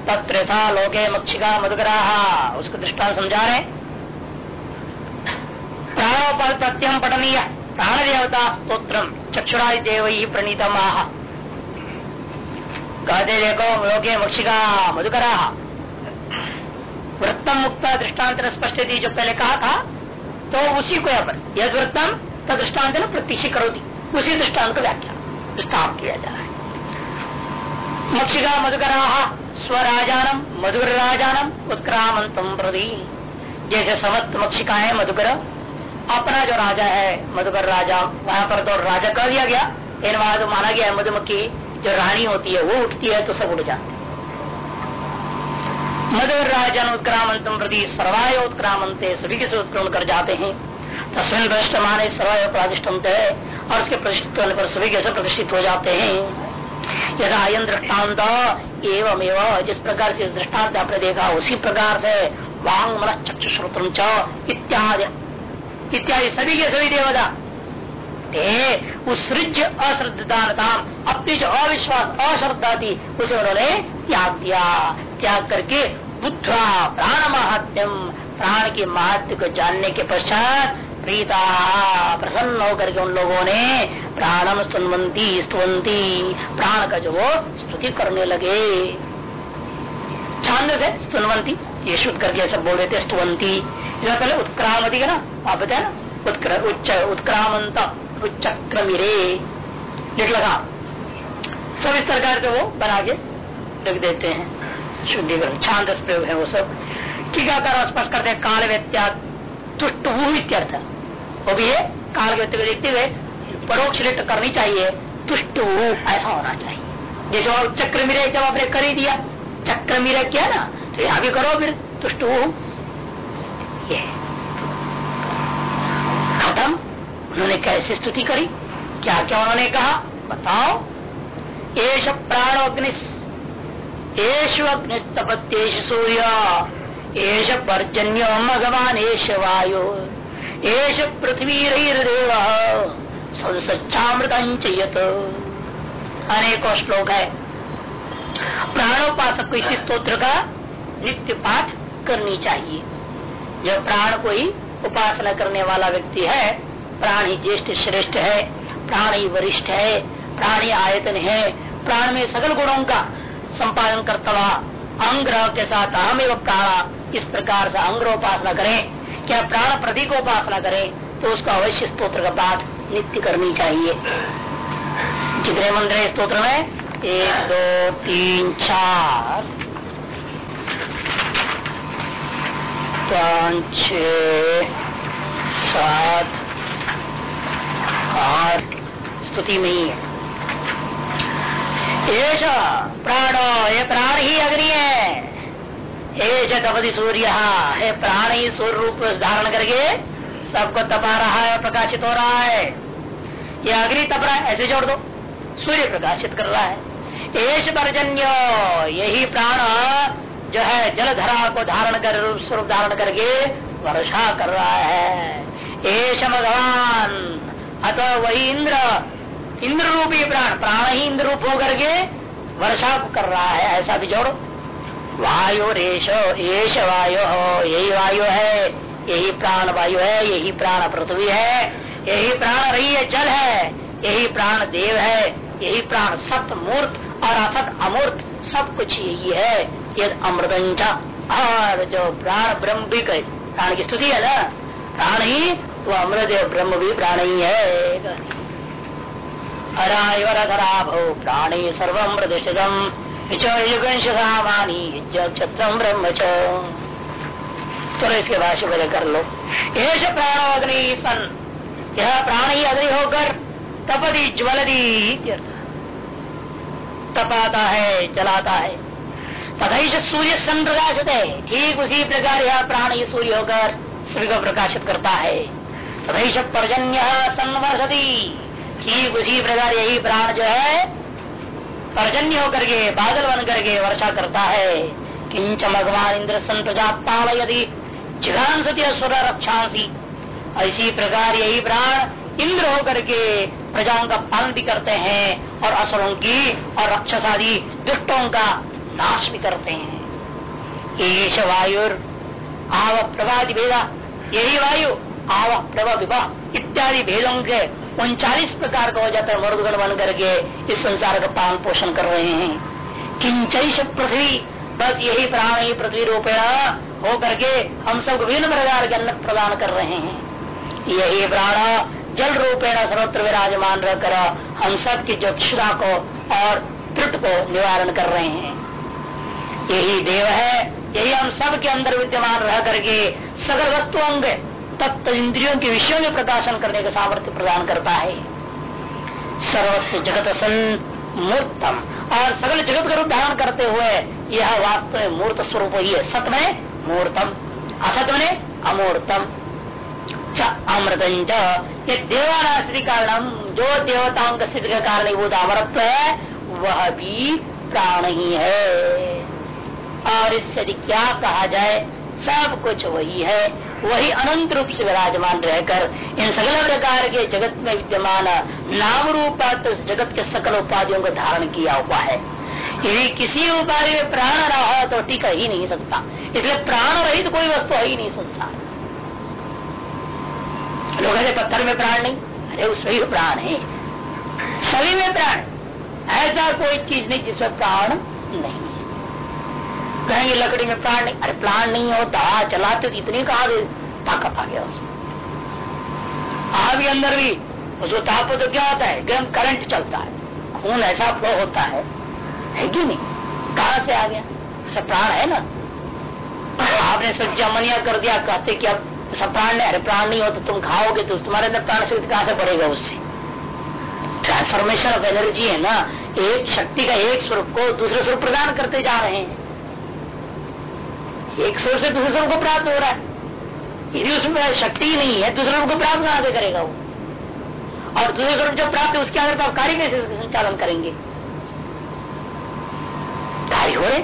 तत्र था लोके मक्षिका मधुग्राहा उसको दृष्टान समझा रहे प्राणोपल प्रत्यम पठनीय प्राण देवता स्त्रोत्र चक्षुरादि देव ही प्रणीतम। कहते देखो, लोके मक्षिका मधुकरा। वृत्तम मुक्ता दृष्टांत स्पष्ट थी जो पहले कहा था तो उसी को यहाँ पर, यद वृत्तम तो दृष्टांत प्रतीक्षी करो दी उसी दृष्टांत को व्याख्या विस्तार किया जा रहा है मक्षिका मधुकरा स्वराजानम मधुर राजानम उत्क्रामंतम प्रदी जैसे समस्त मक्षिकाएँ मधुकर। अपना जो राजा है, मधुकर राजा, वहाँ पर तो राजा कर दिया गया। इन वहाँ तो माना गया है मधुमक्खी जो रानी होती है, वो उठती है तो सब उठ जाते मधुर राजन उत्क्रामंतम प्रति, सर्वाय उत्क्रामंते सभी के से उत्क्रमण कर जाते हैं। तस्वीन भ्रष्ट माने सर्वाय प्रादिष्टम है और उसके प्रतिष्ठित होने पर सभी कैसे प्रतिष्ठित हो जाते हैं। यदा अयन दृष्टांत एवं एवं जिस प्रकार से दृष्टांत आपने देखा, उसी प्रकार से वांग मन चक्षु श्रोत्रम च इत्यादि। इत्यादि सभी के सभी देवता। थे सृज अश्रद्धानता अपनी जो अविश्वास अश्रद्धा थी उसे उन्होंने त्याग दिया। त्याग करके बुद्धा प्राण महात्म्यम प्राण के महत्व को जानने के पश्चात प्रीता प्रसन्न होकर के उन लोगों ने प्राणम स्तुनवंती स्तुवंती प्राण का जो वो स्तुति करने लगे। छांद से स्तुनवंती ये शुद्ध करके सब बोल रहे थे स्तुवंती पहले उत्क्रामती का ना, आप बताए ना, उत्क्र, उच्च उत्क्रामंत चक्र मिरे लिख लगा। सब इस प्रकार के वो बना के लिख देते हैं। शुद्धिकरण, छांद प्रयोग है वो सब। टीकाकार स्पष्ट करते हैं काल व्यत्या तुष्ट इत्यर्थ। वो भी है, काल के व्यक्ति को देखते हुए परोक्ष लिट करनी चाहिए। तुष्ट ऐसा होना चाहिए। जैसे और चक्र मिरे जब आपने कर ही दिया, चक्र मिरे क्या ना? तो यहाँ भी करो फिर तुष्ट ये। खत्म। उन्होंने कैसे स्तुति करी? क्या क्या उन्होंने कहा? बताओ। एश प्राण अग्नि एश सूर्य एश पर्जन्य भगवान एश वायु। एश पृथ्वी रईदेव सच्चामृत अनेकों श्लोक है। प्राणोपासक को इसी स्त्रोत्र का नित्य पाठ करनी चाहिए। जो प्राण को ही उपासना करने वाला व्यक्ति है, प्राण ही ज्येष्ठ श्रेष्ठ है, प्राण ही वरिष्ठ है, प्राण ही आयतन है, प्राण में सकल गुणों का संपादन करता हुआ अंग्रह के साथ अहम एवं प्राण इस प्रकार से अंग्रह उपासना करें क्या प्राण प्रति को उपासना करें तो उसको अवश्य स्त्रोत्र का पाठ नित्य करनी चाहिए। कितने मंत्र है स्त्रोत्र में? एक, दो, तीन, चार। पाँच छ सात, आठ। स्तुति में ही है। प्राण, ये प्राण ही अग्नि है। एश तपति सूर्य, है प्राण ही सूर्य रूप धारण करके सबको तपा रहा है प्रकाशित हो रहा है। ये अग्नि तप रहा है, ऐसे जोड़ दो। सूर्य प्रकाशित कर रहा है। एश पर्जन्य, यही प्राण जो है जलधरा को धारण कर, स्वरूप धारण करके वर्षा कर रहा है। एश भगवान अतः वही इंद्र इंद्र रूपी प्राण प्राण ही इंद्र रूप होकर के वर्षा कर रहा है, ऐसा भी जोड़ो। वायु रेश एश वायु हो यही वायु है, यही प्राण वायु है, यही प्राण पृथ्वी है, यही प्राण रही है जल है, यही प्राण देव है, यही प्राण सत मूर्त और असत अमूर्त, सब कुछ यही है ये अमृत और जो प्राण ब्रह्म भी कहे, प्राण की स्तुति है ना? प्राण ही, वो अमृत ब्रह्म भी प्राण ही है। हरायवरधरा भो प्राणी सर्वमृदम चलो इसके भाष्य पहले कर लो। एश प्राणो अग्नि सन यह प्राण ही अग्नि होकर तपदी ज्वलदी तपाता है, जलाता है। तथा सूर्य सन प्रकाशित है ठीक उसी प्रकार यह प्राण ही सूर्य होकर सूर्य को प्रकाशित करता है। तथा पर्जन्य सन संवर्षती ठीक उसी प्रकार यही प्राण जो है पर्जन्य होकर के, बादल बन करके वर्षा करता है। किंच भगवान इंद्र प्रजा यदि जिघान सती रक्षांसी। ऐसी प्रकार यही प्राण इंद्र होकर के प्रजाओं का पालन भी करते हैं और असुरों की और रक्षा रक्षसादी दुष्टों का नाश भी करते हैं। ईश वायुर, आव प्रभाति भेदा, यही वायु आव प्रभा विवाह इत्यादि भेदों के उनचालीस प्रकार का हो जाता है, मरुदगण बन करके इस संसार का पालन पोषण कर रहे हैं। किंच पृथ्वी, बस यही प्राण ही पृथ्वी रूपेण हो करके हम सब विभिन्न प्रकार के अन्न प्रदान कर रहे हैं। यही प्राण जल रूपेण सर्वत्र विराजमान रहकर हम सब की जो क्षुदा को और त्रुट को निवारण कर रहे हैं। यही देव है, यही हम सब के अंदर विद्यमान रह करके सगल वस्तु अंग तत्व इंद्रियों के विषयों में प्रकाशन करने का सामर्थ्य प्रदान करता है। सर्वस्व जगत मूर्तम और सगल जगत का रूप धारण करते हुए यह वास्तव में मूर्त स्वरूप ही है। सत में मूर्तम, असत में अमूर्तम। च अमृत ये देवानास्ति कारणम, जो देवताओं का सिद्ध का कारण अमृत है, वह भी प्राण ही है। और इससे क्या कहा जाए, सब कुछ वही है। वही अनंत रूप से विराजमान रहकर इन सकल प्रकार के जगत में विद्यमान नाम रूप तो जगत के सकल उपाधियों को धारण किया हुआ है। यदि किसी उपाधि में प्राण रहा तो टिका ही नहीं सकता। इसलिए प्राण रहित तो कोई वस्तु है ही नहीं संसार लोग कहते, पत्थर में प्राण नहीं? अरे उसमें ही प्राण है। सभी में प्राण। ऐसा कोई चीज़ नहीं जिसमें प्राण नहीं। कहेंगे, लकड़ी में प्राण नहीं। अरे प्राण नहीं होता चलाते तो इतनी कहा ताकत आ गया उसमें। आग अंदर भी उसको ताप तो क्या होता है? गर्म करंट चलता है। खून ऐसा फ्लो होता है। है कि नहीं? कहा से आ गया? सब प्राण है ना? आपने सब्ज़ी अमनिया कर दिया, कहते कि अब सब प्राण अरे प्राण नहीं हो तो तुम खाओगे तो तुम्हारे अंदर प्राण शक्ति कहाँ से बढ़ेगा उससे? ट्रांसफॉर्मेशन ऑफ़ एनर्जी है ना? एक शक्ति का एक स्वरूप को दूसरे स्वरूप प्रदान करते जा रहे हैं। एक स्वरूप से दूसरे को प्राप्त हो रहा है। यदि उसमें शक्ति नहीं है, दूसरे को प्राप्त कहाँ से करेगा वो? और दूसरे स्वरूप जब प्राप्त है, उसके आधार पर आप कार्य कैसे संचालन करेंगे? कार्य हो रहे।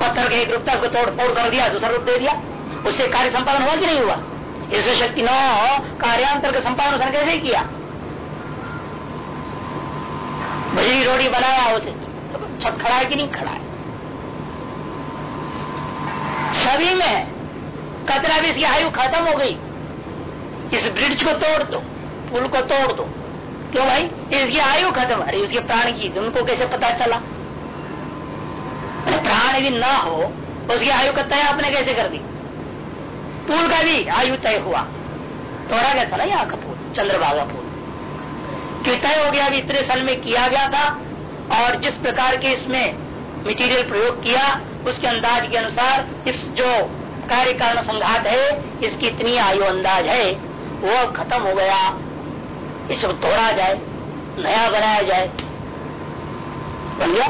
पत्थर के एक रूपता को तोड़, फोड़ कर दिया, दूसरा रूप दे दिया। उससे कार्य संपादन हुआ कि नहीं हुआ? इससे शक्ति न हो, कार्यांतर का संपादन उसने कैसे किया? बजरी रोटी बनाया, उसे छत खड़ा है कि नहीं खड़ा है? सभी में कतरा भी इसकी आयु खत्म हो गई। इस ब्रिज को तोड़ दो पुल को तोड़ दो। क्यों भाई? इसकी आयु खत्म। अरे उसके प्राण की, उनको कैसे पता चला? प्राण यदि ना हो, उसकी आयु का तय आपने कैसे कर दी? पुल का भी आयु तय हुआ। तोड़ा गया था ना यहाँ का फूल, चंद्रभागा फूल। कि तय हो गया अभी इतने साल में किया गया था, और जिस प्रकार के इसमें मटेरियल प्रयोग किया, उसके अंदाज के अनुसार इस जो कार्य कारण संघात है, इसकी इतनी आयु अंदाज है, वो खत्म हो गया। इसको तोड़ा जाए, नया बनाया जाए। बन गया,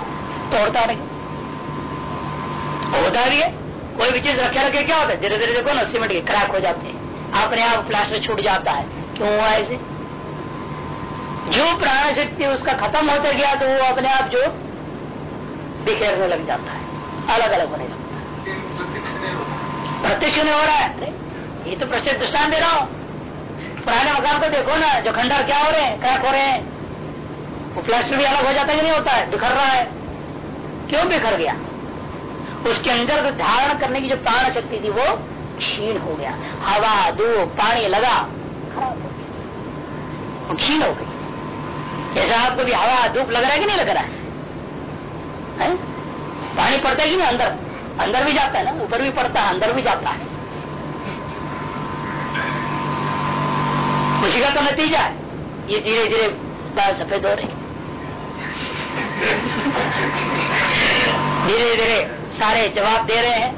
तोड़ता नहीं होता भी है, कोई भी चीज़ रखे रखे, क्या होता है? धीरे धीरे देखो ना, सीमेंट के क्रैक हो जाते हैं। अपने आप प्लास्टर छूट जाता है। क्यों हुआ ऐसे जो प्राण शक्ति उसका खत्म होता गया तो वो अपने आप जो बिखेरने लग जाता है। अलग अलग होने लगता है। प्रत्यक्ष नहीं हो रहा है। ये तो प्रसिद्ध दृष्टान दे रहा हूँ। पुराने मकान को देखो ना जो खंडर क्या हो रहे हैं क्रैक हो रहे हैं। वो प्लास्टर भी अलग हो जाता है कि नहीं होता है? बिखर रहा है। क्यों बिखर गया? उसके अंदर धारण करने की जो प्राण शक्ति थी वो क्षीण हो गया। हवा धूप पानी लगा खराब हो गया। क्षीण हो गई। जैसा आपको भी हवा धूप लग रहा है कि नहीं लग रहा है, है? पानी पड़ता है कि नहीं अंदर? अंदर भी जाता है ना? ऊपर भी पड़ता है, अंदर भी जाता है। खुशी का तो नतीजा है। ये धीरे धीरे बाल सफ़ेद हो रहे धीरे धीरे सारे जवाब दे रहे हैं।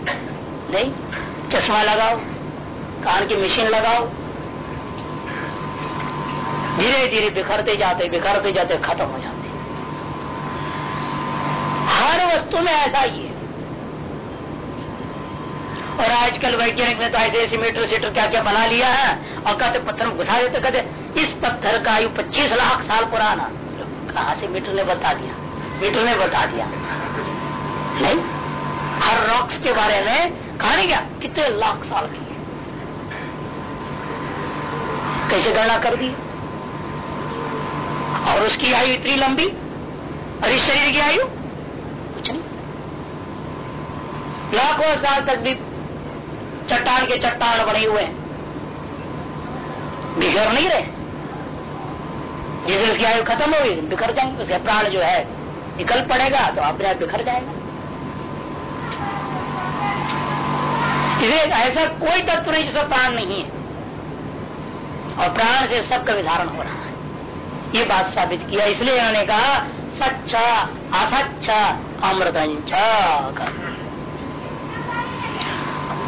नहीं, चश्मा लगाओ, कान की मशीन लगाओ। धीरे धीरे बिखरते जाते बिखरते जाते खत्म हो जाते। हर वस्तु में ऐसा ही है। और आजकल वैज्ञानिक ने तो ऐसे ऐसे मीटर सीटर क्या क्या बना लिया है, और कहते पत्थर में घुसा देते, कहते, इस पत्थर का आयु 25 लाख साल पुराना। कहा से मीटर ने बता दिया? मीटर ने बता दिया। नहीं, हर रॉक्स के बारे में कहा नहीं क्या कितने लाख साल की है। कैसे गणना कर दी? और उसकी आयु इतनी लंबी? और इस शरीर की आयु कुछ नहीं लाखों साल तक भी चट्टान के चट्टान बने हुए हैं। बिखर नहीं रहे। जैसे उसकी आयु खत्म होगी, बिखर जाएँगे उसका प्राण जो है, निकल पड़ेगा तो अपने आप बिखर जाएगा। इसे ऐसा कोई तत्व नहीं जिसका प्राण नहीं है। और प्राण से सबका विधारण हो रहा है। ये बात साबित किया, इसलिए उन्होंने कहा, सच्चा, असच्चा अमृत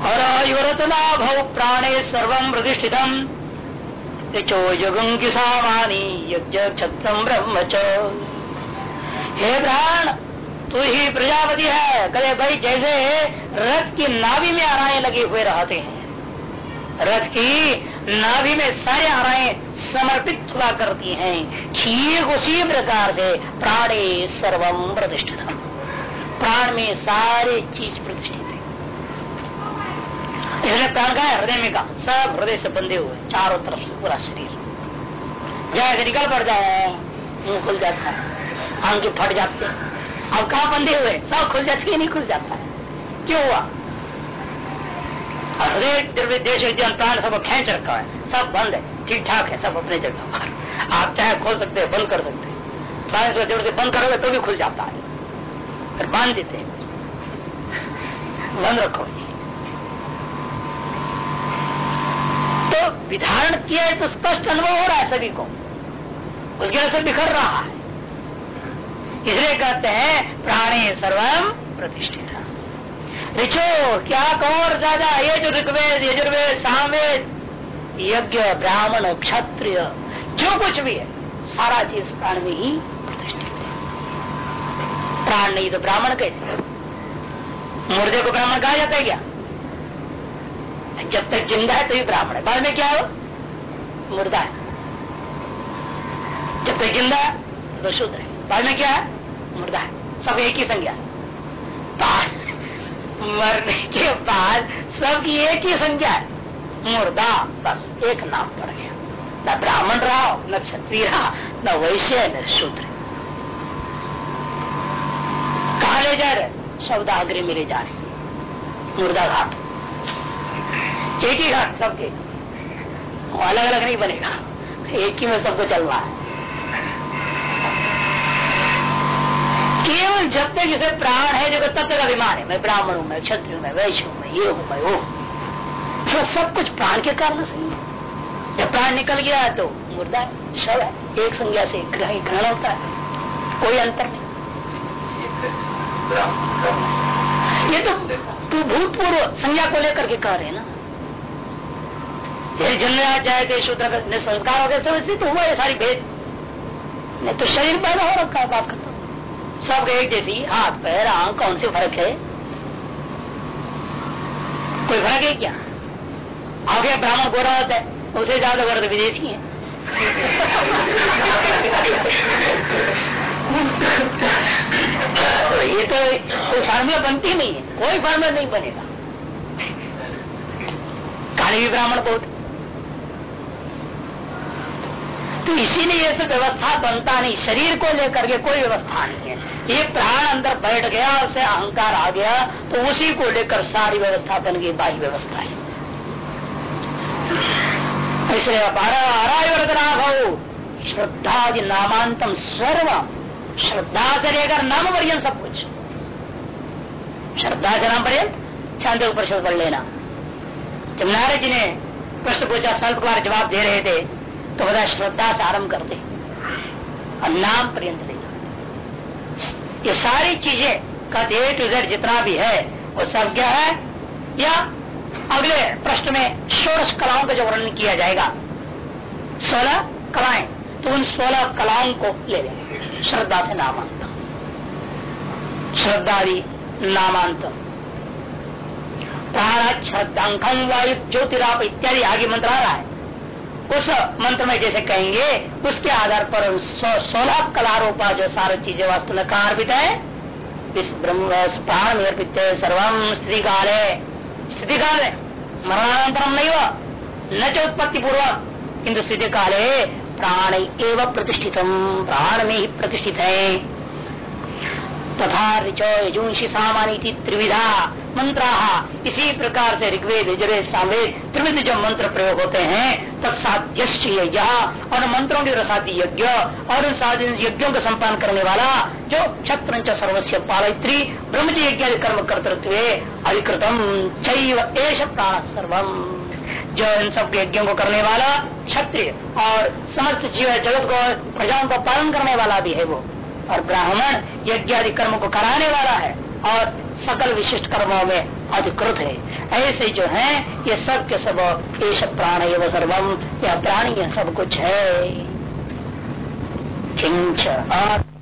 और भव प्राणे सर्व प्रतिष्ठितम। चो सामानी यज्ञ छत्रम ब्रह्म हे प्राण, तू ही प्रजापति है कहे भाई जैसे रथ की नाभि में आराएँ लगे हुए रहते हैं। रथ की नाभि में सारे आराएँ समर्पित हुआ करती हैं। ठीक उसी प्रकार से प्राणे सर्वम प्रतिष्ठित प्राण में सारे चीज़ प्रतिष्ठित। इसलिए प्राण का हृदय में का। सब हृदय से बंधे हुए, चारों तरफ़ से, पूरा शरीर। जैसे निकल पड़ जाए, मुँह खुल जाता है। आँखें फट जाते हैं। अब कहा बंधे हुए? सब खुल जाते हैं नहीं खुल जाता है? क्यों हुआ? हृदय देश, विज्ञान, प्राण सब खेच रखा है। सब बंद है ठीक ठाक है, सब अपने जगह पर। आप चाहे खोल सकते हैं, बंद कर सकते हैं। से जब से बंद करोगे तो भी खुल जाता है। फिर बाँध देते हैं। बंद रखो। तो विधारण किया है तो स्पष्ट अनुभव हो रहा है सभी को। उसके से बिखर रहा है। इसलिए कहते हैं, प्राणे सर्वम प्रतिष्ठित। रिचो क्या कहो और ज़्यादा ये जो ऋग्वेद यजुर्वेद सामवेद, यज्ञ, ब्राह्मण, क्षत्रिय, जो कुछ भी है, सारा चीज़ प्राण में ही प्रतिष्ठित है। प्राण नहीं तो ब्राह्मण कैसे? मुर्दे को ब्राह्मण कहा जाता है क्या? जब तक ज़िंदा है तो ही ब्राह्मण है। बाद में क्या हो? मुर्दा है। जब तक ज़िंदा है तो शुद्ध है। बाद में क्या है? मुर्दा है। सब एक ही संज्ञा। मरने के बाद सबकी एक ही संज्ञा है। मुर्दा। बस एक नाम पड़ गया। न ब्राह्मण रहा, न क्षत्रिय रहा, न वैश्य, न शूद्र। कहा ले जा रहे? शब्दाग्री मिले जा रहे। मुर्दा घाट। एक ही घाट सबके। अलग अलग नहीं बनेगा। एक ही में सबको चल रहा है। केवल जब तक जिसे प्राण है जो तत्व का अभिमान है। मैं ब्राह्मण हूँ, मैं क्षत्रिय हूँ, मैं वैश्य हूँ, मैं ये हूँ, मैं वो अथवा सब कुछ प्राण के कारण से जब प्राण निकल गया है तो मुर्दा है शव है एक संज्ञा से ग्रहण होता है। कोई अंतर नहीं। ये तो भूतपूर्व संज्ञा को लेकर के कह रहे ना। जैसे जन्म जाए थे शूद्र ने संस्कार हो गए तो हुआ ये सारी भेद। नहीं तो शरीर पैदा हो रखा है, बात करता सब एक जैसी, हाथ, पैर, आँख, कौन से फ़र्क है? कोई फ़र्क है क्या? आगे ब्राह्मण गोरा होता है उसे ज़्यादा वर्ग विदेशी है। तो ये तो कोई फार्मूला बनती नहीं है, कोई फार्मूला नहीं बनेगा। काली भी ब्राह्मण बहुत तो इसीलिए ये व्यवस्था बनता नहीं। शरीर को लेकर के कोई व्यवस्था नहीं है। ये प्राण अंदर बैठ गया, उसे अहंकार आ गया तो उसी को लेकर सारी व्यवस्था बन गई, बाह्य व्यवस्था है। इसलिए हो। श्रद्धा नामांतम सर्व श्रद्धा से लेकर नाम पर्यंत सब कुछ। श्रद्धा से नाम पर्यंत छांद परिषद पढ़ लेना। जब नारद जी ने प्रश्न पूछा स्वल्प बार जवाब दे रहे थे तो बता श्रद्धा से आरंभ कर दे। और नाम पर्यंत लेना ये सारी चीज़ें का ए टू जेड जितना भी है, वो सब क्या है, या अगले प्रश्न में षोड़श कलाओं का जो वर्णन किया जाएगा, सोलह कलाएँ तो उन सोलह कलाओं को ले लें। श्रद्धा से नामांत श्रद्धादि नामांत प्राण श्रद्धांकम वायु, ज्योतिराप इत्यादि आगे मंत्र आ रहा है। उस मंत्र में जैसे कहेंगे, उसके आधार पर सोलह कलारोपा जो सारी चीज़ें वास्तु में कहा अर्पित है इस ब्रह्म प्राण अर्पित सर्वम स्थिति काल है स्थिति काल है मरणानंतरम नहीं हुआ न च उत्पत्ति पूर्वक किन्तु स्थिति काल है प्राण एवं प्रतिष्ठितम प्राण में ही प्रतिष्ठित है। तथा ऋचुंशी सामानी त्रिविधा मंत्रा। इसी प्रकार से ऋग्वेद, यजुर्वेद, सामवेद त्रिविध जो मंत्र प्रयोग होते हैं तत्साध्य और मंत्रों के रसादी यज्ञ और यज्ञों का संपादन करने वाला जो छत्र सर्वस्व पालयत्री ब्रह्म यज्ञ कर्म कर्तृत्व अधिकृतम, चैव प्राण सर्वम। जो इन सब यज्ञों को करने वाला क्षत्रिय और समस्त जीव जगत को प्रजाओं को पालन करने वाला भी है वो। और ब्राह्मण यज्ञ आदि कर्म को कराने वाला है और सकल विशिष्ट कर्मों में अधिकृत है। ऐसे जो है, ये सब के सब एश प्राण एव सर्वम, यह प्राणी सब कुछ है। किंच। और